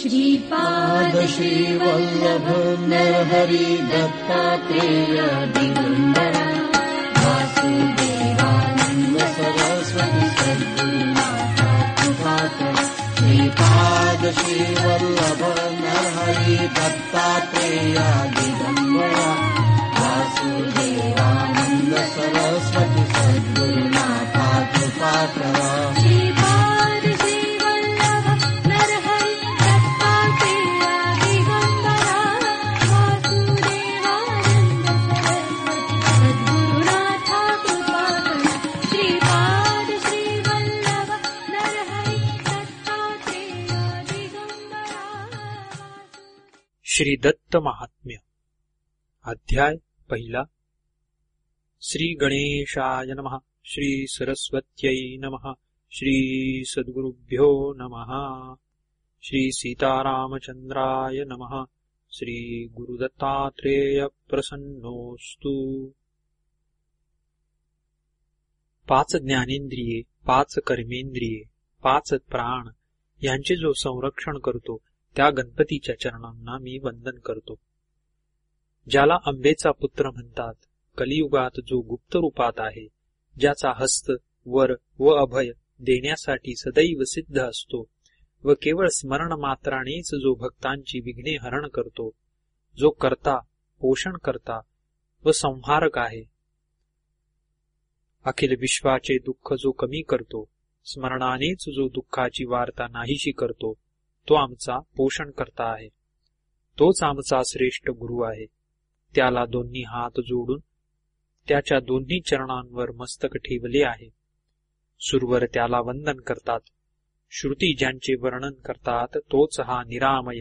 श्रीपाद श्रीवल्लभ नरहरि दत्तात्रेय दिगम्बरा वासुदेवानन्द सरस्वती सद्गुरुनाथा कृपाकर श्रीपाद श्रीवल्लभ नरहरि दत्तात्रेय दिगम्बरा वासुदेवानन्द सरस्वती सद्गुरुनाथा कृपाकर श्री दत्त महात्म्य. अध्याय पहिला. श्री गणेशाय नमः श्री सरस्वत्यै नमः श्री सद्गुरुभ्यो नमः श्री सीतारामचंद्राय नमः श्री गुरुदत्तात्रेय प्रसन्नोस्तु पाच ज्ञानेंद्रिये पाच कर्मेंद्रिये पाच प्राण यांचे जो संरक्षण करतो त्या गणपतीच्या चरणांना मी वंदन करतो. ज्याला अंबेचा पुत्र म्हणतात कलियुगात जो गुप्त रूपात आहे ज्याचा हस्त वर व अभय देण्यासाठी सदैव सिद्ध असतो व केवळ स्मरण मात्रानेच जो भक्तांची विघ्ने हरण करतो जो करता पोषण करता व संहारक आहे. अखिल विश्वाचे दुःख जो कमी करतो स्मरणानेच जो दुःखाची वार्ता नाहीशी करतो तो आमचा पोषण करता आहे. तोच आमचा श्रेष्ठ गुरु आहे. त्याला दोन्ही हात जोडून त्याच्या दोन्ही चरणांवर मस्तक ठेवले आहे. सुरवर त्याला वंदन करतात. श्रुती ज्यांचे वर्णन करतात तोच हा निरामय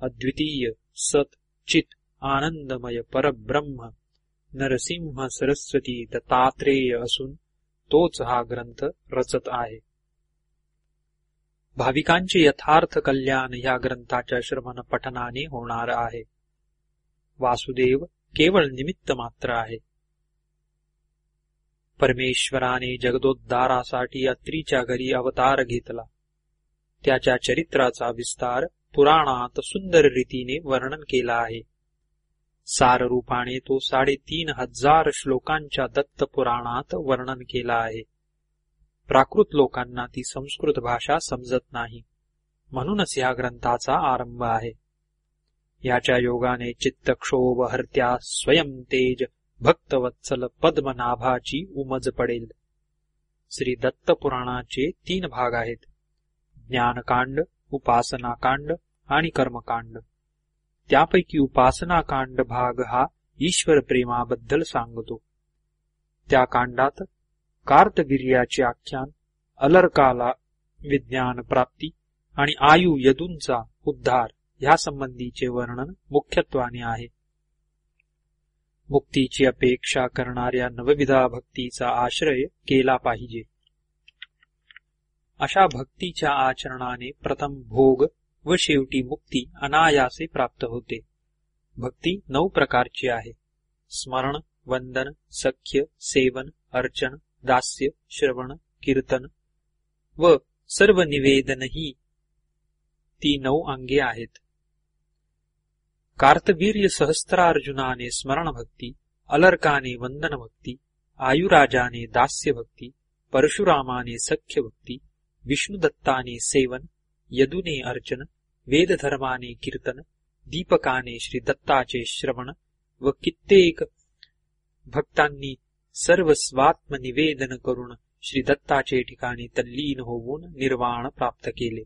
अद्वितीय सत चित आनंदमय परब्रह्म नरसिंह सरस्वती दत्तात्रेय असून तोच हा ग्रंथ रचत आहे. भाविकांचे यथार्थ कल्याण या ग्रंथाच्या श्रवण पठनाने होणार आहे. वासुदेव केवळ निमित्त मात्र आहे. परमेश्वराने जगदोद्धारासाठी अत्रीच्या घरी अवतार घेतला. त्याच्या चरित्राचा विस्तार पुराणात सुंदर रीतीने वर्णन केला आहे. सार रूपाने तो साडेतीन हजार श्लोकांच्या दत्त पुराणात वर्णन केला आहे. प्राकृत लोकांना ती संस्कृत भाषा समजत नाही. म्हणूनच या ग्रंथाचा आरंभ आहे. याच्या योगाने चित्तक्षोभ हर्त्या स्वयं तेज भक्तवत्सल पद्मनाभाची उमज पडेल. श्री दत्त पुराणाचे तीन भाग आहेत. ज्ञानकांड उपासनाकांड आणि कर्मकांड. त्यापैकी उपासनाकांड भाग हा ईश्वर प्रेमाबद्दल सांगतो. त्या कांडात कार्तवीर्याचे आख्यान अलर्काला विज्ञान प्राप्ती आणि आयु यदूंचा उद्धार ह्या संबंधीचे वर्णन मुख्यत्वाने आहे. मुक्तीची अपेक्षा करणाऱ्या नवविधा भक्तीचा आश्रय केला पाहिजे. अशा भक्तीच्या आचरणाने प्रथम भोग व शेवटी मुक्ती अनायासे प्राप्त होते. भक्ती नऊ प्रकारची आहे. स्मरण वंदन सख्य सेवन अर्चन दास्य श्रवण कीर्तन व सर्व निवेदनही ती नऊ अंगे आहेत. कार्तवीर्य सहस्त्रार्जुनाने स्मरण भक्ती अलर्काने वंदन भक्ती आयुराजाने दास्य भक्ती परशुरामाने सख्य भक्ती विष्णुदत्ताने सेवन यदुने अर्चन वेदधर्माने कीर्तन दीपकाने श्री दत्ताचे श्रवण व कित्येक भक्तांनी सर्व स्वात्म निवेदन करून श्री दत्ताचे ठिकाणी तल्लीन होऊन निर्वाण प्राप्त केले.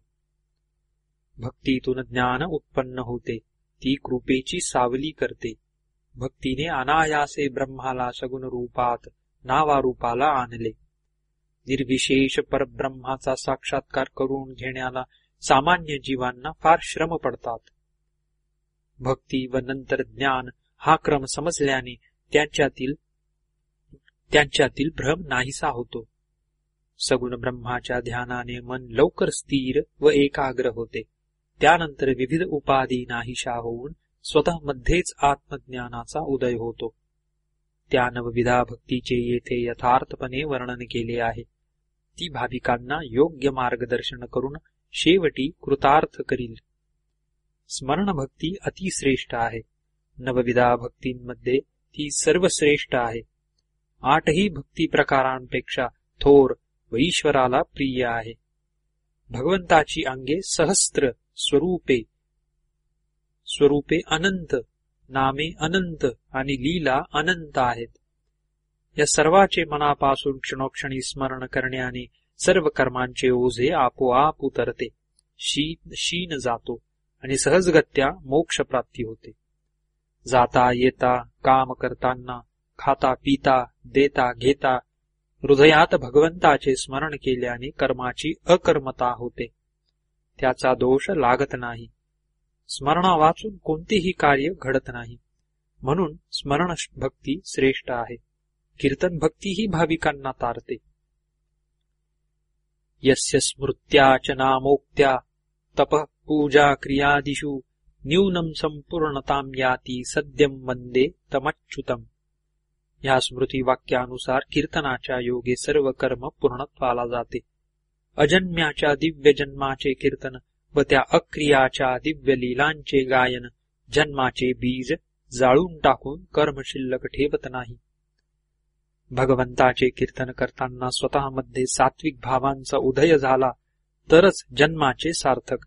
भक्तीतून ज्ञान उत्पन्न होते ती कृपेची सावली करते. भक्तीने अनायासे ब्रह्माला सगुण रूपात नावारूपाला आणले. निर्विशेष परब्रह्माचा साक्षात्कार करून घेण्याला सामान्य जीवांना फार श्रम पडतात. भक्ती व नंतर ज्ञान हा क्रम समजल्याने त्यांच्यातील त्यांच्यातील भ्रम नाहीसा होतो. सगुण ब्रह्माच्या ध्यानाने मन लवकर स्थिर व एकाग्र होते. त्यानंतर विविध उपाधी नाहीशा होऊन स्वतः मध्येच आत्मज्ञानाचा उदय होतो. त्या नवविधा भक्तीचे येथे यथार्थपणे वर्णन केले आहे. ती भाविकांना योग्य मार्गदर्शन करून शेवटी कृतार्थ करील. स्मरण भक्ती अतिश्रेष्ठ आहे. नवविधा भक्तींमध्ये ती सर्वश्रेष्ठ आहे. आठही भक्ती प्रकारांपेक्षा थोर व ईश्वराला प्रिय आहे. भगवंताची अंगे सहस्त्र स्वरूपे स्वरूपे अनंत नामे अनंत आणि लीला अनंत आहेत. या सर्वाचे मनापासून क्षणोक्षणी स्मरण करण्याने सर्व कर्मांचे ओझे आपोआप उतरते. शीन शीन जातो आणि सहजगत्या मोक्ष प्राप्ती होते. जाता येता काम करताना खाता पिता देता घेता हृदयात भगवंताचे स्मरण केल्याने कर्माची अकर्मता होते. त्याचा दोष लागत नाही. स्मरणा वाचून कोणतेही कार्य घडत नाही. म्हणून स्मरण भक्ती श्रेष्ठ आहे. कीर्तन भक्ती ही भाविकांना तारते. यस्य स्मृत्या नामोक्त्या तप पूजा क्रियादिषु न्यूनम संपूर्णतां याती सद्यम वंदे तमच्युतम. या स्मृती वाक्यानुसार कीर्तनाच्या योगे सर्व कर्म पूर्णत्वाला जाते. अजन्म्याच्या दिव्य जन्माचे कीर्तन व त्या अक्रियाच्या दिव्य लीलांचे गायन जन्माचे बीज जाळून टाकून कर्म शिल्लक ठेवत नाही. भगवंताचे कीर्तन करताना स्वतःमध्ये सात्विक भावांचा उदय झाला तरच जन्माचे सार्थक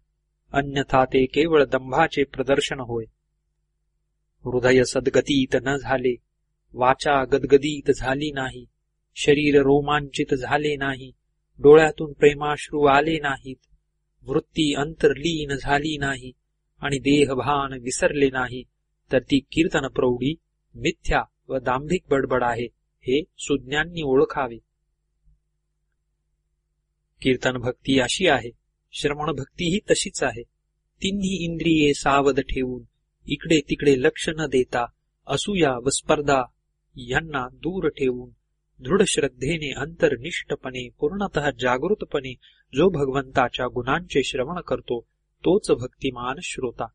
अन्यथा ते केवळ दंभाचे प्रदर्शन होय. हृदय सद्गतीत न झाले वाचा गदगदीत झाली नाही. शरीर रोमांचित झाले नाही. डोळ्यातून प्रेमाश्रू आले नाहीत. वृत्ती अंतर्लीन झाली नाही आणि देहभान विसरले नाही. तर ती कीर्तन प्रौढी मिथ्या व दांभिक बडबड आहे हे सुज्ञांनी ओळखावे. कीर्तन भक्ती अशी आहे श्रवण भक्ती ही तशीच आहे. तिन्ही इंद्रिये सावध ठेवून इकडे तिकडे लक्ष न देता असूया व स्पर्धा यांना दूर ठेवून दृढ श्रद्धेने अंतर्निष्ठपणे पूर्णतः जागृतपणे जो भगवंताच्या गुणांचे श्रवण करतो तोच भक्तिमान श्रोता.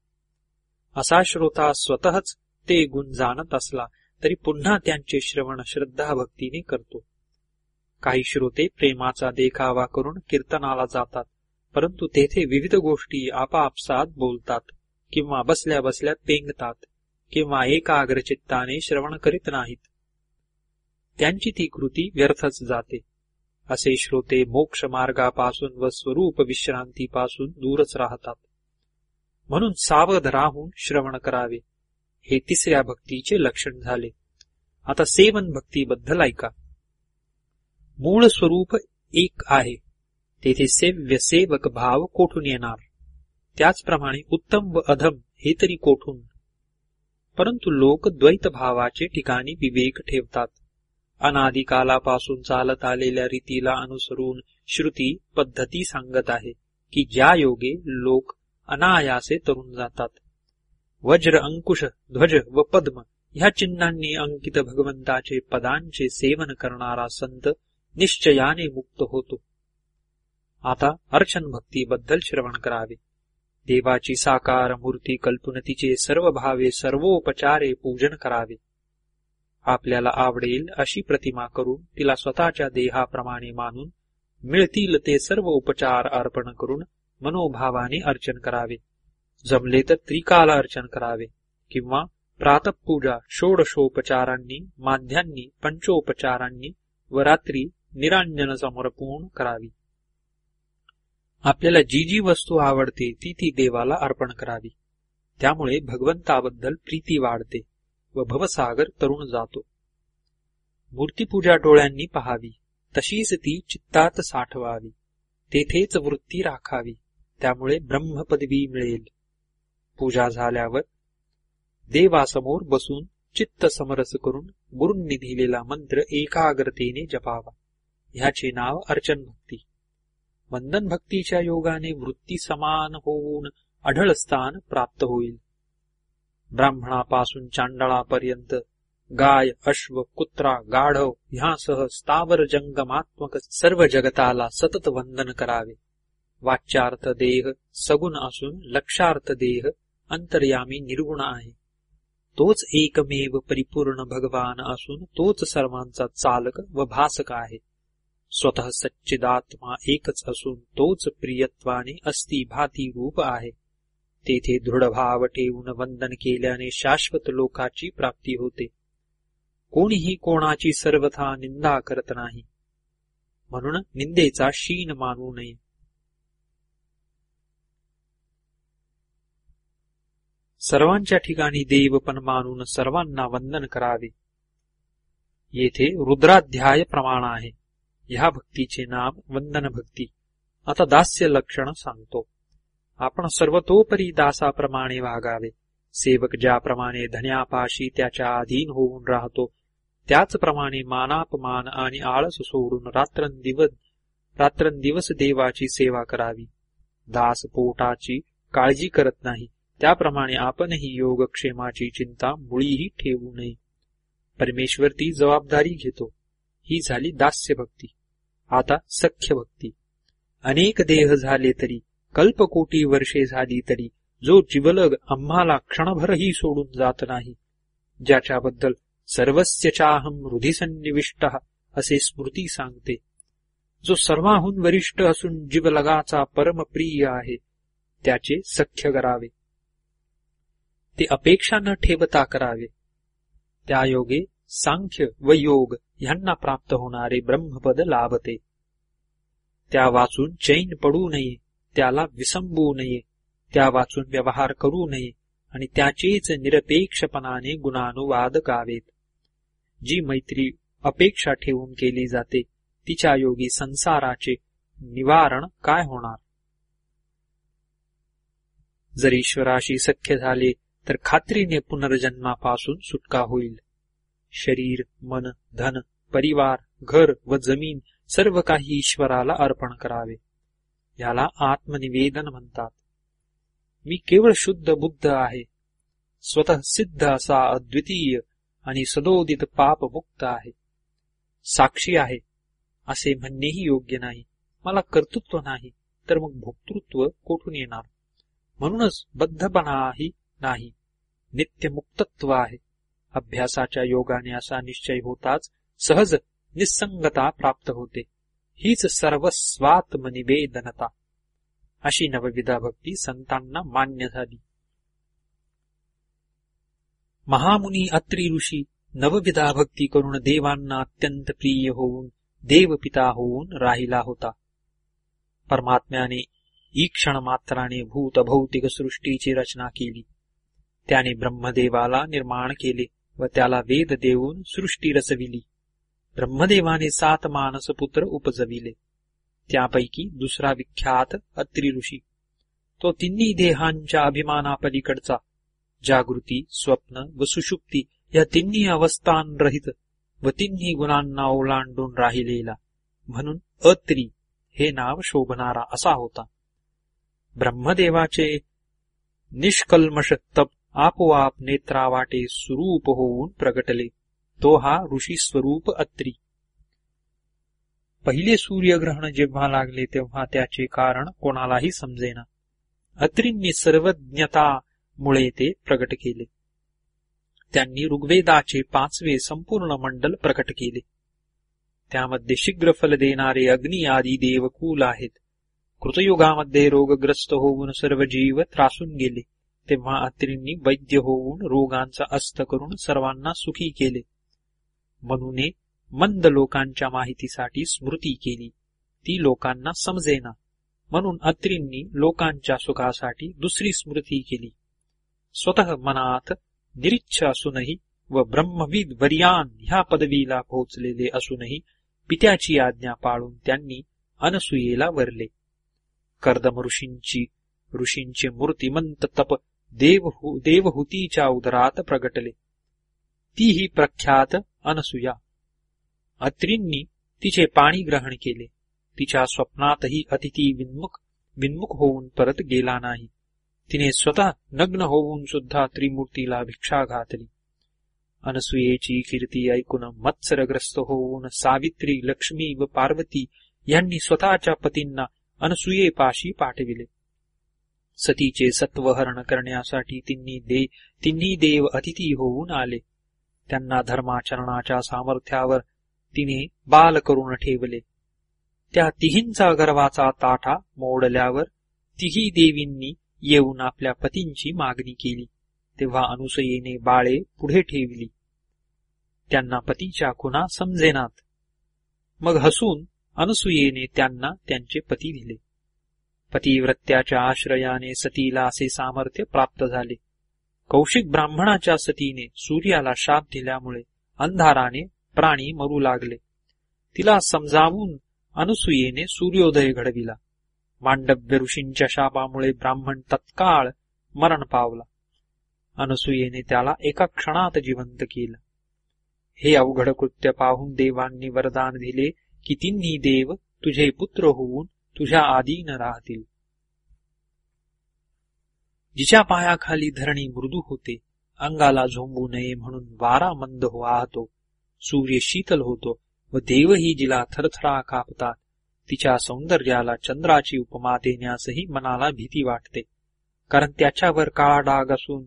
असा श्रोता स्वतःच ते गुण जाणत असला तरी पुन्हा त्यांचे श्रवण श्रद्धा भक्तीने करतो. काही श्रोते प्रेमाचा देखावा करून कीर्तनाला जातात परंतु तेथे विविध गोष्टी आपापसात बोलतात किंवा बसल्या बसल्या पेंगतात. किंवा एकाग्रचित्ताने श्रवण करीत नाहीत. त्यांची ती कृती व्यर्थच जाते. असे श्रोते मोक्ष मार्गापासून व स्वरूप विश्रांतीपासून दूरच राहतात. म्हणून सावध राहून श्रवण करावे. हे तिसऱ्या भक्तीचे लक्षण झाले. आता सेवन भक्तीबद्दल ऐका. मूळ स्वरूप एक आहे. तेथे सेव्य सेवक भाव कोठून येणार? त्याचप्रमाणे उत्तम व अधम हे तरी कोठून? परंतु लोक द्वैत भावाचे ठिकाणी विवेक ठेवतात. अनादिकालापासून चालत आलेल्या रीतीला अनुसरून श्रुती पद्धती सांगत आहे की ज्या योगे लोक अनायासे तरुण जातात. वज्र अंकुश ध्वज व पद्म ह्या चिन्हांनी अंकित भगवंताचे पदांचे सेवन करणारा संत निश्चयाने मुक्त होतो. आता अर्चन भक्तीबद्दल श्रवण करावे. देवाची साकार मूर्ती कल्पनतीचे सर्व भावे सर्वोपचारे पूजन करावे. आपल्याला आवडेल अशी प्रतिमा करून तिला स्वतःच्या देहाप्रमाणे मानून मिळतील ते सर्व उपचार अर्पण करून मनोभावाने अर्चन करावे. जमले तर त्रिकाल अर्चन करावे किंवा प्रातपूजा षोडशोपचारांनी माध्यांनी पंचोपचारांनी व रात्री निरांजन समर्पण करावी. आपल्याला जी जी वस्तू आवडते ती ती देवाला अर्पण करावी. त्यामुळे भगवंताबद्दल प्रीती वाढते व भवसागर तरुण जातो. मूर्तीपूजा डोळ्यांनी पहावी तशीच ती चित्तात साठवावी तेथेच वृत्ती राखावी त्यामुळे ब्रह्मपदवी मिळेल. पूजा झाल्यावर देवासमोर बसून चित्त समरस करून गुरूंनी दिलेला मंत्र एकाग्रतेने जपावा. ह्याचे नाव अर्चन भक्ती. बंधन भक्तीच्या योगाने वृत्ती समान होऊन अढळ स्थान प्राप्त होईल. ब्राह्मणापासून चांडळापर्यंत गाय अश्व कुत्रा गाढव ह्यासह स्थावर जंगमात्मक सर्व जगताला सतत वंदन करावे. वाच्यार्थ देह सगुण असून लक्षार्थ देह अंतर्यामी निर्गुण आहे. तोच एकमेव परिपूर्ण भगवान असून तोच सर्वांचा चालक व भासक आहे. स्वतः सच्चिदात्मा एकच असून तोच प्रियत्वाने अस्थिभाती रूप आहे. तेथे दृढभाव ठेवून वंदन केल्याने शाश्वत लोकाची प्राप्ती होते. कोणीही कोणाची सर्वथा निंदा करत नाही. म्हणून निंदेचा शीन मानू नये. सर्वांच्या ठिकाणी देव पण मानून सर्वांना वंदन करावे. येथे रुद्राध्याय प्रमाण आहे. ह्या भक्तीचे नाम वंदन भक्ती. आता दास्य लक्षण सांगतो. आपण सर्वतोपरी दासाप्रमाणे वागावे. सेवक ज्याप्रमाणे धन्यापाशी त्याच्या अधीन होऊन राहतो त्याचप्रमाणे मानापमान आणि आळस सोडून रात्रंदिवस रात्रंदिवस देवाची सेवा करावी. दास पोटाची काळजी करत नाही त्याप्रमाणे आपणही योगक्षेमाची चिंता मुळीही ठेवू नये. परमेश्वर ती जबाबदारी घेतो. ही झाली दास्य भक्ती. आता सख्य भक्ती. अनेक देह झाले तरी कल्पकोटी वर्षे झाली तरी जो जिवलग आम्हाला क्षणभरही सोडून जात नाही. ज्याच्याबद्दल सर्वस्य हृदय हृदिसन्निविष्ट असे स्मृती सांगते. जो सर्वाहून वरिष्ठ असून जीवलगाचा परमप्रिय आहे त्याचे सख्य करावे. ते अपेक्षा न ठेवता करावे. त्या योगे सांख्य व योग ह्यांना प्राप्त होणारे ब्रह्मपद लाभते. त्या वाचून चैन पडू नये त्याला विसंबू नये त्या वाचून व्यवहार करू नये आणि त्याचेच निरपेक्षपणाने गुणानुवाद गावेत. जी मैत्री अपेक्षा ठेवून केली जाते तिच्या योगी संसाराचे निवारण काय होणार? जर ईश्वराशी सख्य झाले तर खात्रीने पुनर्जन्मापासून सुटका होईल. शरीर मन धन परिवार घर व जमीन सर्व काही ईश्वराला अर्पण करावे. याला आत्मनिवेदन म्हणतात. मी केवळ शुद्ध बुद्ध आहे. स्वतः सिद्ध असा अद्वितीय आणि सदोदित पाप मुक्त आहे. साक्षी आहे. असे म्हणणेही योग्य नाही. मला कर्तृत्व नाही तर मग भोक्तृत्व कोठून येणार? म्हणूनच बद्धपणाही नाही. नित्य मुक्तत्व आहे. अभ्यासाच्या योगाने असा निश्चय होताच सहज निसंगता प्राप्त होते. हीच सर्वस्वात्मनिवेदनता अशी नवविधा भक्ती संतांना मान्य झाली. महामुनी अत्री ऋषी नवविधा भक्ती करून देवांना अत्यंत प्रिय होऊन देवपिता होऊन राहिला होता. परमात्म्याने ईक्षण मात्राने भूत भौतिक सृष्टीची रचना केली. त्याने ब्रह्मदेवाला निर्माण केले. व त्याला वेद देऊन सृष्टी रचविली. ब्रह्मदेवाने सात मानस पुत्र उपजविले. त्यापैकी दुसरा विख्यात अत्री ऋषी. तो तिन्ही देहांच्या अभिमानापलीकडचा. जागृती स्वप्न व सुषुप्ती या तिन्ही अवस्थांरहित व तिन्ही गुणांना ओलांडून राहिलेला. म्हणून अत्री हे नाव शोभणारा असा होता. ब्रह्मदेवाचे निष्कल्मश तप आपोआप नेत्रावाटे स्वरूप होऊन प्रगटले. तो हा ऋषी स्वरूप अत्री. पहिले सूर्यग्रहण जेव्हा लागले तेव्हा त्याचे कारण कोणालाही समजेना. अत्रींनी सर्वज्ञतामुळे ते प्रकट केले. त्यांनी ऋग्वेदाचे पाचवे संपूर्ण मंडल प्रकट केले. त्यामध्ये शीघ्र फल देणारे अग्नी आदी देवकुल आहेत. कृतयुगामध्ये रोगग्रस्त होऊन सर्व जीव त्रासून गेले. तेव्हा अत्रींनी वैद्य होऊन रोगांचा अस्त करून सर्वांना सुखी केले. म्हणून मंद लोकांच्या माहितीसाठी स्मृती केली. ती लोकांना समजेना. म्हणून अत्रींनी लोकांच्या सुखासाठी दुसरी स्मृती केली. स्वतः मनात निरीच्छ असूनही व ब्रह्मविद वर्यान ह्या पदवीला पोहोचलेले असूनही पित्याची आज्ञा पाळून त्यांनी अनसुयेला वरले. कर्दम ऋषींची ऋषींचे मूर्तिमंत तप देवहु देवहूतीच्या उदरात प्रगटले. तीही प्रख्यात अनसुया. अत्रींनी तिचे पाणी ग्रहण केले. तिच्या स्वप्नातही अतिथी विन्मुख विन्मुख होऊन परत गेला नाही. तिने स्वतः नग्न होऊन सुद्धा त्रिमूर्तीला भिक्षा घातली. अनसुयेची कीर्ती ऐकून मत्सरग्रस्त होऊन सावित्री लक्ष्मी व पार्वती यांनी स्वतःच्या पतींना अनसुयेपाशी पाठविले. सतीचे सत्वहरण करण्यासाठी तिन्ही दे तिन्ही देव अतिथी होऊन आले. त्यांना धर्माचरणाच्या सामर्थ्यावर तिने बाल करून ठेवले. त्या तिहींचा गर्वाचा ताठा मोडल्यावर तिही देवींनी येऊन आपल्या पतींची मागणी केली. तेव्हा अनुसयेने बाळे पुढे ठेवली. त्यांना पतीच्या खुना समजेनात. मग हसून अनुसूयेने त्यांना त्यांचे पती दिले. पतिव्रत्याच्या आश्रयाने सतीला असे सामर्थ्य प्राप्त झाले. कौशिक ब्राह्मणाच्या सतीने सूर्याला शाप दिल्यामुळे अंधाराने प्राणी मरू लागले. तिला समजावून अनुसूयेने सूर्योदय घडविला. मांडव्य ऋषींच्या शापामुळे ब्राह्मण तत्काळ मरण पावला. अनुसूयेने त्याला एका क्षणात जिवंत केलं. हे अवघड कृत्य पाहून देवांनी वरदान दिले की तिन्ही देव तुझे पुत्र होऊन तुझ्या आधीन राहतील. जिच्या पायाखाली धरणी मृदू होते अंगाला झोंबू नये म्हणून वारा मंद वाहतो सूर्य शीतल होतो व देवही जिला थरथरा कापतात. तिच्या सौंदर्याला चंद्राची उपमा देण्यासही मनाला भीती वाटते कारण त्याच्यावर काळा डाग असून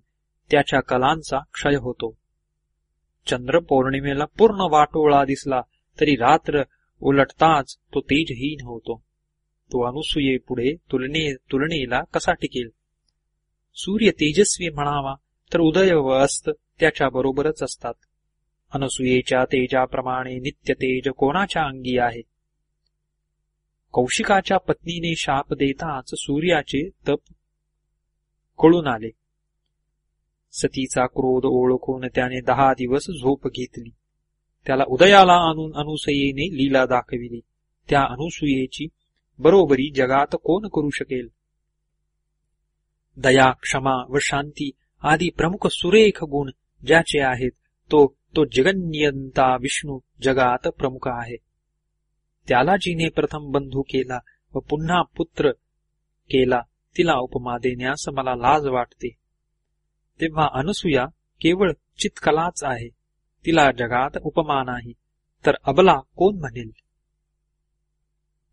त्याच्या कलांचा क्षय होतो. चंद्र पौर्णिमेला पूर्ण वाटोळा दिसला तरी रात्र उलटताच तो तेजहीन होतो. तो अनुसूये पुढे तुलने तुलनेला कसा टिकेल? सूर्य तेजस्वी म्हणावा तर उदय व अस्त त्याच्या बरोबरच असतात. अनसूयेच्या तेजाप्रमाणे नित्य तेज कोणाच्या अंगी आहे? कौशिकाच्या पत्नीने शाप देताच सूर्याचे तप कळून आले. सतीचा क्रोध ओळखून त्याने दहा दिवस झोप घेतली. त्याला उदयाला आणून अनुसयेने लीला दाखविली. त्या अनुसूयेची बरोबरी जगात कोण करू शकेल? दया क्षमा व शांती आदी प्रमुख सुरेख गुण ज्याचे आहेत तो तो जगन्यंता विष्णू जगात प्रमुख आहे. त्याला जिने प्रथम बंधू केला व पुन्हा पुत्र केला तिला उपमा देण्यास मला लाज वाटते. तेव्हा अनसुया केवळ चितकलाच आहे तिला जगात उपमा नाही तर अबला कोण म्हणेल?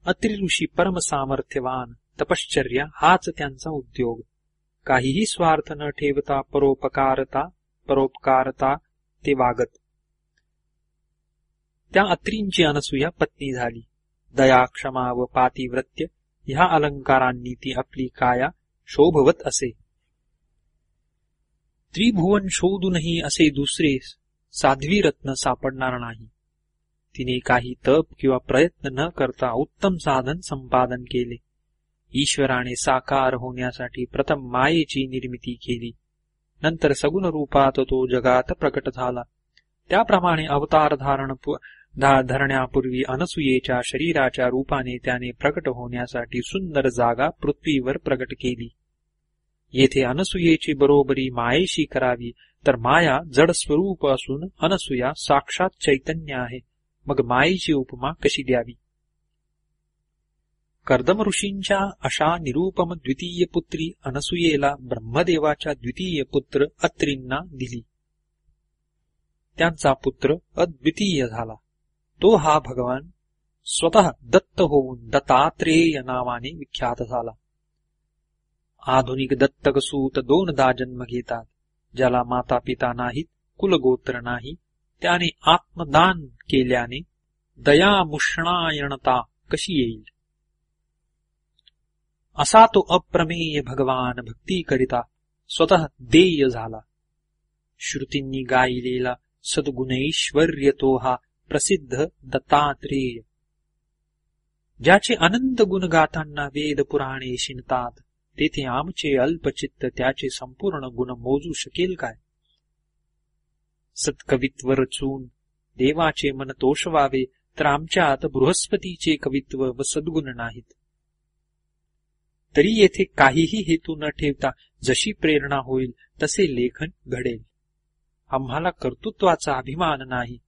अत्रि ऋषी परम सामर्थ्यवान तपश्चर्या हाच त्यांचा उद्योग. काहीही स्वार्थ न ठेवता परोपकारता परोपकारता ते वागत. त्या अत्रींची अनसुया पत्नी झाली. दया क्षमा व पातिव्रत्य ह्या अलंकारांनी ती आपली काया शोभवत असे. त्रिभुवन शोधूनही असे दुसरे साध्वी रत्न सापडणार नाही. तिने काही तप किंवा प्रयत्न न करता उत्तम साधन संपादन केले. ईश्वराने साकार होण्यासाठी प्रथम मायेची निर्मिती केली. नंतर सगुण रूपात तो जगात प्रकट झाला. त्याप्रमाणे अवतार धारण धरण्यापूर्वी अनसुयेच्या शरीराच्या रूपाने त्याने प्रकट होण्यासाठी सुंदर जागा पृथ्वीवर प्रकट केली. येथे अनसुयेची बरोबरी मायेशी करावी तर माया जड स्वरूप असून अनसुया साक्षात चैतन्य आहे. मग मायेची उपमा कशी द्यावी? कर्दम ऋषींच्या अशा निरूपम द्वितीय पुत्री अनसुयेला ब्रह्मदेवाच्या द्वितीय पुत्र अत्रींना दिली. त्यांचा पुत्र अद्वितीय झाला. तो हा भगवान स्वतः दत्त होऊन दत्तात्रेय नावाने विख्यात झाला. आधुनिक दत्तक सूत दोनदा जन्म घेतात ज्याला माता पिता नाहीत कुलगोत्र नाही त्याने आत्मदान केल्याने दयामुष्णायणता कशी येईल? असा तो अप्रमेय भगवान भक्ती करिता स्वतः देय झाला. श्रुतींनी गायलेला सद्गुणैश्वर्य तो हा प्रसिद्ध दत्तात्रेय. ज्याचे अनंत गुण गातांना वेद पुराणे शिणतात तेथे आमचे अल्पचित्त त्याचे संपूर्ण गुण मोजू शकेल काय? सत्कवित्व रचून देवाचे मन तोषवावे तर आमच्यात बृहस्पतीचे कवित्व व सद्गुण नाहीत. तरी येथे काहीही हेतू न ठेवता जशी प्रेरणा होईल तसे लेखन घडेल. आम्हाला कर्तृत्वाचा अभिमान नाही.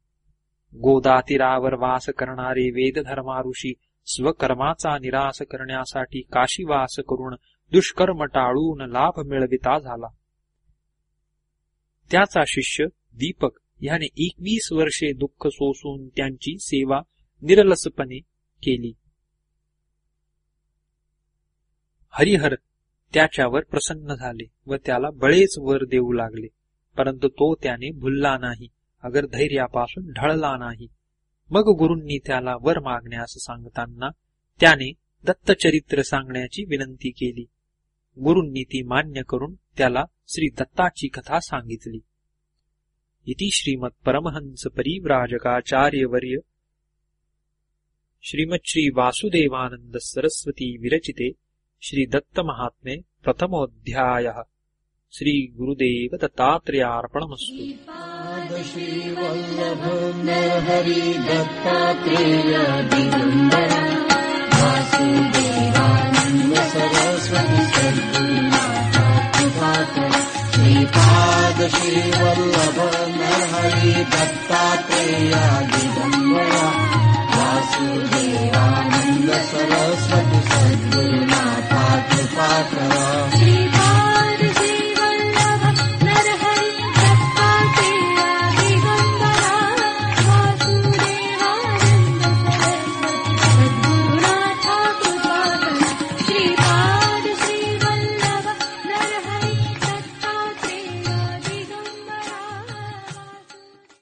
गोदातीरावर वास करणारे वेदधर्मा ऋषी स्वकर्माचा निराश करण्यासाठी काशीवास करून दुष्कर्म टाळून लाभ मिळविता झाला. त्याचा शिष्य दीपक ह्याने एकवीस वर्षे दुःख सोसून त्यांची सेवा निरलसपणे केली. हरिहर त्याच्यावर प्रसन्न झाले व त्याला बळेच वर देऊ लागले परंतु तो त्याने भुलला नाही अगर धैर्यापासून ढळला नाही. मग गुरूंनी त्याला वर मागण्यास सांगताना त्याने दत्तचरित्र सांगण्याची विनंती केली. गुरूंनी ती मान्य करून त्याला श्री दत्ताची कथा सांगितली. इति श्रीमत् परमहंस परिव्राजकाचार्यवर्य श्रीमच्छ्री वासुदेवानंद सरस्वती विरचिते श्री दत्त महात्मे प्रथमोऽध्यायः। श्री गुरुदेव दत्तात्रेयार्पणमस्तु दत्तात्रेय वासुदेव Yeah.